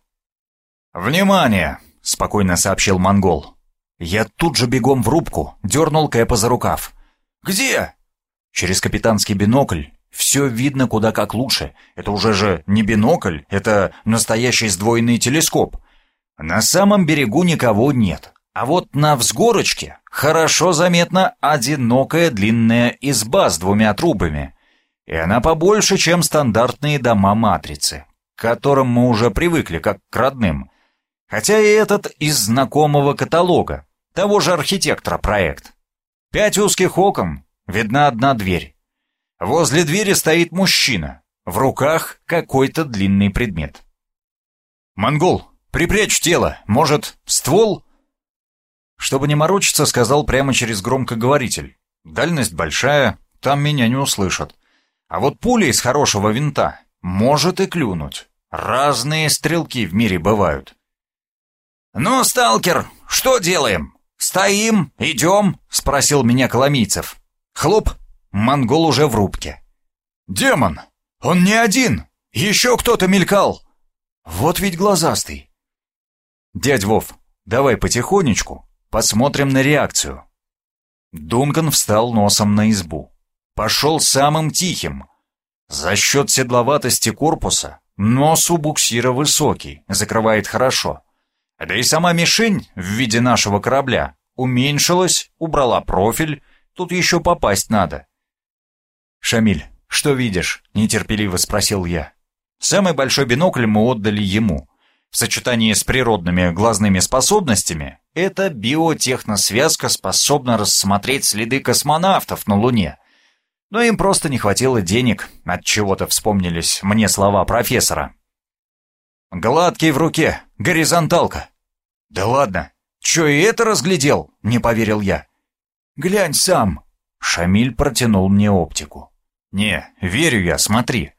«Внимание!» — спокойно сообщил монгол. Я тут же бегом в рубку, дернул Кэпа за рукав. «Где?» Через капитанский бинокль все видно куда как лучше. Это уже же не бинокль, это настоящий сдвоенный телескоп. На самом берегу никого нет. А вот на взгорочке хорошо заметна одинокая длинная изба с двумя трубами. И она побольше, чем стандартные дома матрицы, к которым мы уже привыкли, как к родным. Хотя и этот из знакомого каталога, того же архитектора проект. Пять узких окон, видна одна дверь. Возле двери стоит мужчина. В руках какой-то длинный предмет. «Монгол, припрячь тело. Может, ствол?» Чтобы не морочиться, сказал прямо через громкоговоритель. Дальность большая, там меня не услышат. А вот пуля из хорошего винта может и клюнуть. Разные стрелки в мире бывают. «Ну, сталкер, что делаем? Стоим? Идем?» — спросил меня Коломийцев. Хлоп, Монгол уже в рубке. «Демон! Он не один! Еще кто-то мелькал!» «Вот ведь глазастый!» «Дядь Вов, давай потихонечку, посмотрим на реакцию». Дункан встал носом на избу. Пошел самым тихим. За счет седловатости корпуса нос у буксира высокий, закрывает хорошо. Да и сама мишень в виде нашего корабля уменьшилась, убрала профиль, тут еще попасть надо. «Шамиль, что видишь?» — нетерпеливо спросил я. Самый большой бинокль мы отдали ему. В сочетании с природными глазными способностями эта биотехносвязка способна рассмотреть следы космонавтов на Луне. Но им просто не хватило денег, от чего-то вспомнились мне слова профессора. «Гладкий в руке, горизонталка». «Да ладно, чё и это разглядел?» — не поверил я. «Глянь сам». Шамиль протянул мне оптику. «Не, верю я, смотри».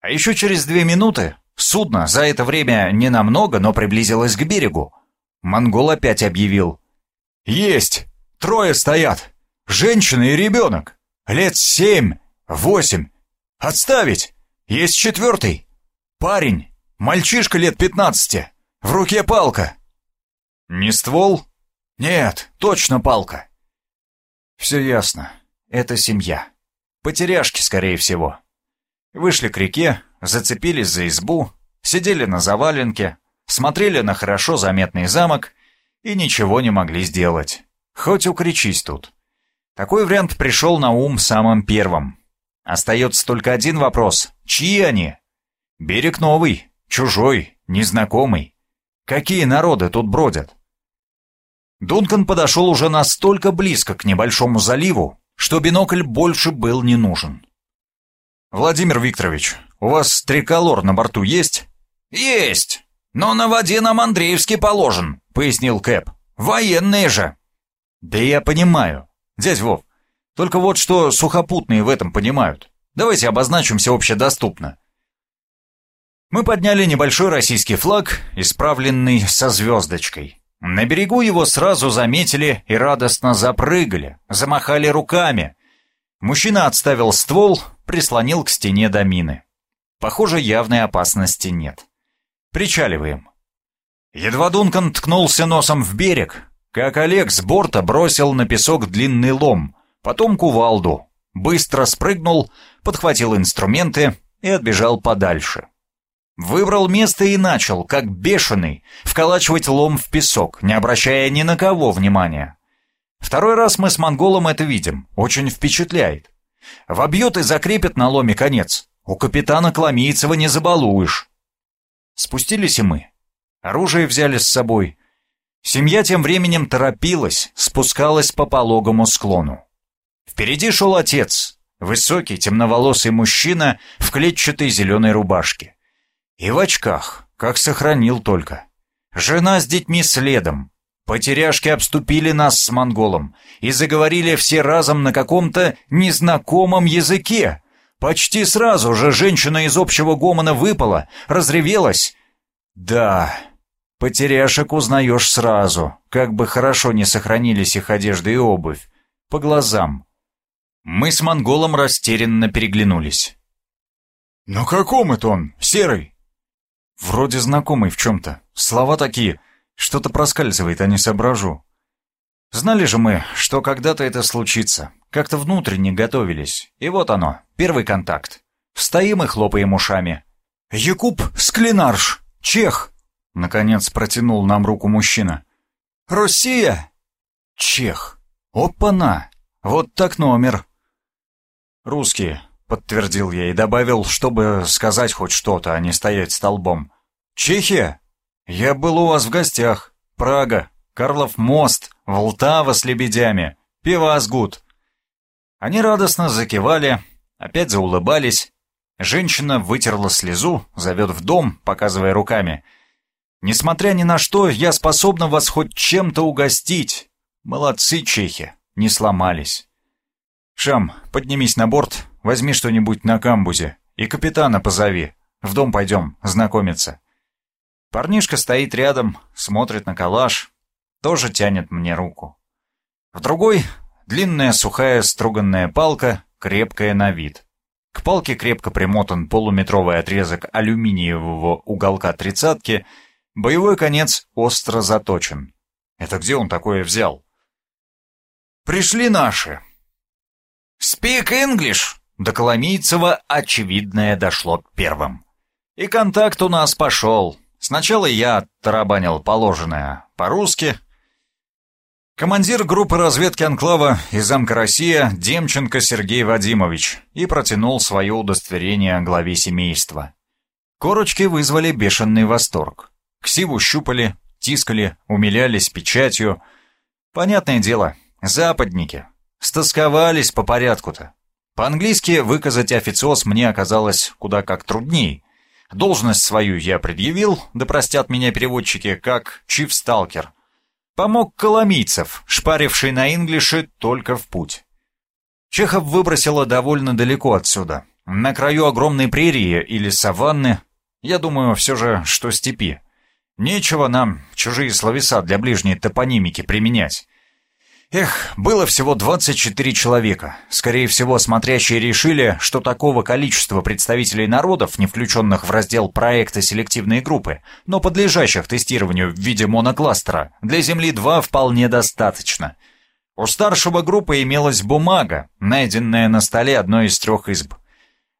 А еще через две минуты судно за это время не намного, но приблизилось к берегу. Монгол опять объявил. «Есть! Трое стоят! Женщина и ребенок! Лет семь, восемь! Отставить! Есть четвертый! Парень! Мальчишка лет пятнадцати! В руке палка!» «Не ствол?» «Нет, точно палка!» «Все ясно. Это семья». Потеряшки, скорее всего. Вышли к реке, зацепились за избу, сидели на заваленке, смотрели на хорошо заметный замок и ничего не могли сделать. Хоть укричись тут. Такой вариант пришел на ум самым первым. Остается только один вопрос. Чьи они? Берег новый, чужой, незнакомый. Какие народы тут бродят? Дункан подошел уже настолько близко к небольшому заливу, что бинокль больше был не нужен. «Владимир Викторович, у вас триколор на борту есть?» «Есть, но на воде нам Андреевский положен», — пояснил Кэп. «Военные же». «Да я понимаю. Дядь Вов, только вот что сухопутные в этом понимают. Давайте обозначимся общедоступно. Мы подняли небольшой российский флаг, исправленный со звездочкой. На берегу его сразу заметили и радостно запрыгали, замахали руками. Мужчина отставил ствол, прислонил к стене домины. Похоже, явной опасности нет. Причаливаем. Едва Дункан ткнулся носом в берег, как Олег с борта бросил на песок длинный лом, потом кувалду, быстро спрыгнул, подхватил инструменты и отбежал подальше. Выбрал место и начал, как бешеный, вколачивать лом в песок, не обращая ни на кого внимания. Второй раз мы с монголом это видим, очень впечатляет. Вобьет и закрепит на ломе конец. У капитана Кламийцева не забалуешь. Спустились и мы. Оружие взяли с собой. Семья тем временем торопилась, спускалась по пологому склону. Впереди шел отец, высокий темноволосый мужчина в клетчатой зеленой рубашке. И в очках, как сохранил только. Жена с детьми следом. Потеряшки обступили нас с монголом и заговорили все разом на каком-то незнакомом языке. Почти сразу же женщина из общего гомона выпала, разревелась. Да, потеряшек узнаешь сразу, как бы хорошо не сохранились их одежда и обувь. По глазам. Мы с монголом растерянно переглянулись. «На каком это он, серый?» Вроде знакомый в чем-то. Слова такие. Что-то проскальзывает, а не соображу. Знали же мы, что когда-то это случится. Как-то внутренне готовились. И вот оно, первый контакт. Стоим и хлопаем ушами. «Якуб Склинарш! Чех!» Наконец протянул нам руку мужчина. «Россия!» «Чех! Опа-на! Вот так номер!» «Русские. — подтвердил я и добавил, чтобы сказать хоть что-то, а не стоять столбом. «Чехия? Я был у вас в гостях. Прага, Карлов мост, Волтава с лебедями, Пивасгуд». Они радостно закивали, опять заулыбались. Женщина вытерла слезу, зовет в дом, показывая руками. «Несмотря ни на что, я способна вас хоть чем-то угостить. Молодцы, чехи, не сломались». «Шам, поднимись на борт, возьми что-нибудь на камбузе и капитана позови. В дом пойдем, знакомиться». Парнишка стоит рядом, смотрит на калаш, тоже тянет мне руку. В другой — длинная сухая струганная палка, крепкая на вид. К палке крепко примотан полуметровый отрезок алюминиевого уголка тридцатки, боевой конец остро заточен. Это где он такое взял? «Пришли наши», «Speak English!» До Коломийцева очевидное дошло первым. И контакт у нас пошел. Сначала я тарабанил положенное по-русски. Командир группы разведки Анклава из замка «Россия» Демченко Сергей Вадимович и протянул свое удостоверение главе семейства. Корочки вызвали бешеный восторг. Ксиву щупали, тискали, умилялись печатью. Понятное дело, западники, Стосковались по порядку-то. По-английски выказать официоз мне оказалось куда как трудней. Должность свою я предъявил, да простят меня переводчики, как чиф-сталкер. Помог коломийцев, шпаривший на инглише только в путь. Чехов выбросило довольно далеко отсюда, на краю огромной прерии или саванны, я думаю, все же, что степи. Нечего нам чужие словеса для ближней топонимики применять. Эх, было всего 24 человека. Скорее всего, смотрящие решили, что такого количества представителей народов, не включенных в раздел проекта селективной группы, но подлежащих тестированию в виде монокластера, для Земли-2 вполне достаточно. У старшего группы имелась бумага, найденная на столе одной из трех изб.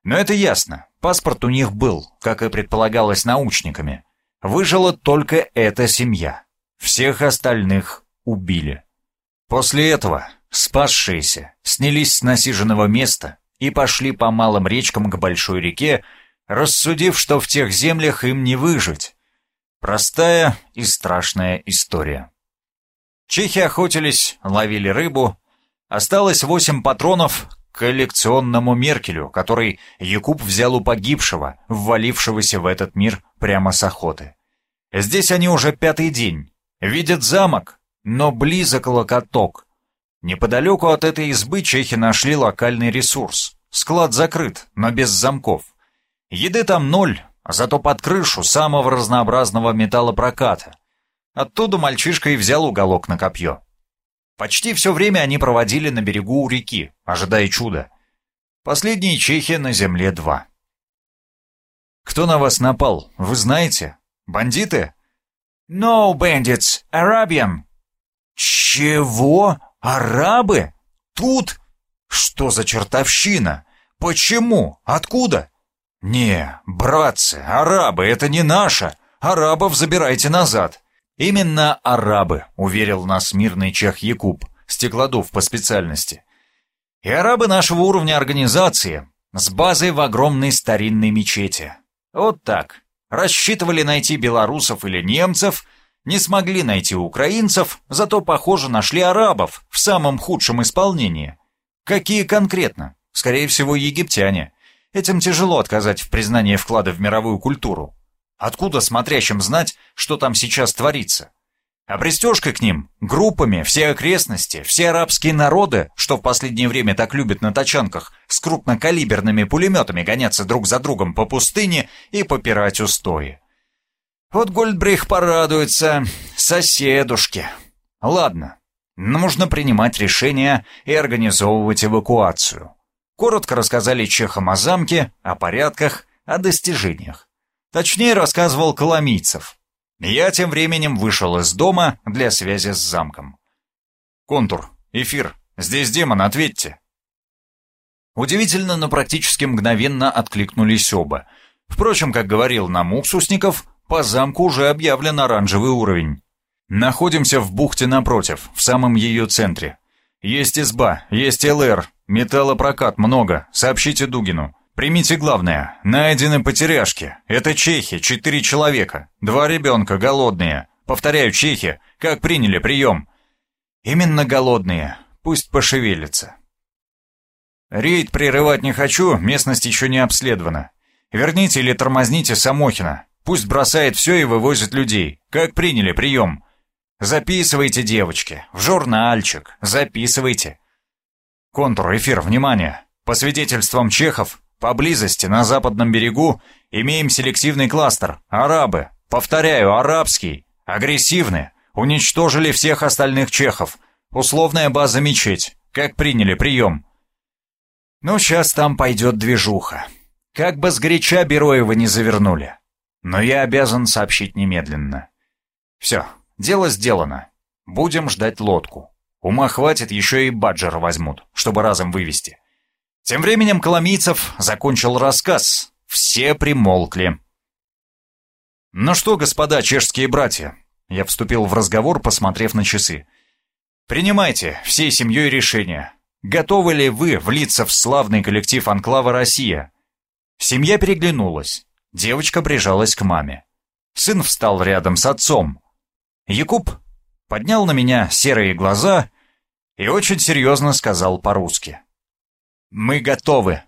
Но это ясно, паспорт у них был, как и предполагалось научниками. Выжила только эта семья. Всех остальных убили. После этого спасшиеся снялись с насиженного места и пошли по малым речкам к большой реке, рассудив, что в тех землях им не выжить. Простая и страшная история. Чехи охотились, ловили рыбу. Осталось восемь патронов к коллекционному Меркелю, который Якуб взял у погибшего, ввалившегося в этот мир прямо с охоты. Здесь они уже пятый день. Видят замок, но близок локоток. Неподалеку от этой избы чехи нашли локальный ресурс. Склад закрыт, но без замков. Еды там ноль, а зато под крышу самого разнообразного металлопроката. Оттуда мальчишка и взял уголок на копье. Почти все время они проводили на берегу у реки, ожидая чуда. Последние чехи на земле два. «Кто на вас напал, вы знаете? Бандиты?» «No bandits, Arabian». «Чего? Арабы? Тут? Что за чертовщина? Почему? Откуда?» «Не, братцы, арабы, это не наше. Арабов забирайте назад». «Именно арабы», — уверил нас мирный чех Якуб, стеклодув по специальности. «И арабы нашего уровня организации, с базой в огромной старинной мечети. Вот так. Рассчитывали найти белорусов или немцев, не смогли найти украинцев, зато, похоже, нашли арабов в самом худшем исполнении. Какие конкретно? Скорее всего, египтяне. Этим тяжело отказать в признании вклада в мировую культуру. Откуда смотрящим знать, что там сейчас творится? А пристежкой к ним, группами, все окрестности, все арабские народы, что в последнее время так любят на тачанках, с крупнокалиберными пулеметами гоняться друг за другом по пустыне и попирать устои. Вот Гольдбрейх порадуется, соседушки. Ладно, нужно принимать решения и организовывать эвакуацию. Коротко рассказали чехам о замке, о порядках, о достижениях. Точнее, рассказывал Коломийцев. Я тем временем вышел из дома для связи с замком. «Контур, эфир, здесь демон, ответьте!» Удивительно, но практически мгновенно откликнулись оба. Впрочем, как говорил нам Уксусников, по замку уже объявлен оранжевый уровень. Находимся в бухте напротив, в самом ее центре. Есть изба, есть ЛР, металлопрокат много, сообщите Дугину. Примите главное, найдены потеряшки. Это чехи, четыре человека, два ребенка, голодные. Повторяю, чехи, как приняли прием. Именно голодные, пусть пошевелятся. Рейд прерывать не хочу, местность еще не обследована. Верните или тормозните Самохина. Пусть бросает все и вывозит людей. Как приняли прием. Записывайте, девочки, в журнальчик, записывайте. Контур, эфир, внимание. По свидетельствам чехов, поблизости, на западном берегу, имеем селективный кластер. Арабы. Повторяю, арабский. Агрессивны. Уничтожили всех остальных чехов. Условная база мечеть. Как приняли прием. Ну, сейчас там пойдет движуха. Как бы сгоряча Бероева не завернули. Но я обязан сообщить немедленно. Все, Дело сделано. Будем ждать лодку. Ума хватит, еще и баджера возьмут, чтобы разом вывести. Тем временем Коломийцев закончил рассказ. Все примолкли. «Ну что, господа чешские братья?» Я вступил в разговор, посмотрев на часы. «Принимайте всей семьей решение. Готовы ли вы влиться в славный коллектив Анклава «Россия»?» Семья переглянулась. Девочка прижалась к маме. Сын встал рядом с отцом, Якуб поднял на меня серые глаза и очень серьезно сказал по-русски. «Мы готовы».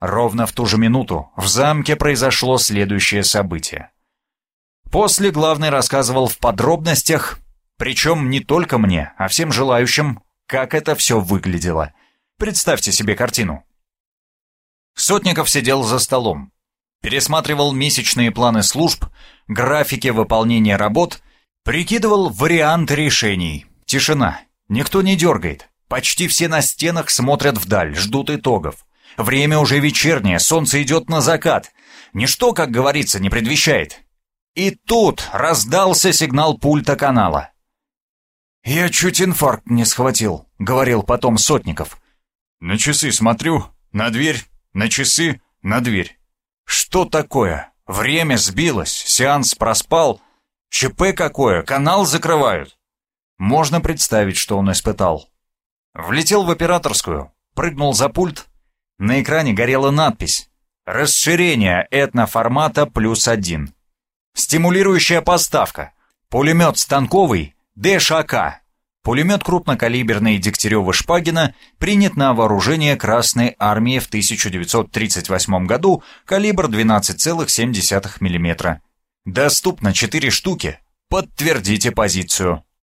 Ровно в ту же минуту в замке произошло следующее событие. После главный рассказывал в подробностях, причем не только мне, а всем желающим, как это все выглядело. Представьте себе картину. Сотников сидел за столом, пересматривал месячные планы служб, графики выполнения работ, прикидывал вариант решений. Тишина. Никто не дергает. Почти все на стенах смотрят вдаль, ждут итогов. Время уже вечернее, солнце идет на закат. Ничто, как говорится, не предвещает. И тут раздался сигнал пульта канала. «Я чуть инфаркт не схватил», — говорил потом Сотников. «На часы смотрю, на дверь, на часы, на дверь. Что такое? Время сбилось, сеанс проспал. ЧП какое, канал закрывают. Можно представить, что он испытал. Влетел в операторскую, прыгнул за пульт. На экране горела надпись «Расширение этноформата плюс один». Стимулирующая поставка. Пулемет станковый ДШК. Пулемет крупнокалиберный Дегтярева-Шпагина принят на вооружение Красной Армии в 1938 году, калибр 12,7 мм. Доступно 4 штуки. Подтвердите позицию.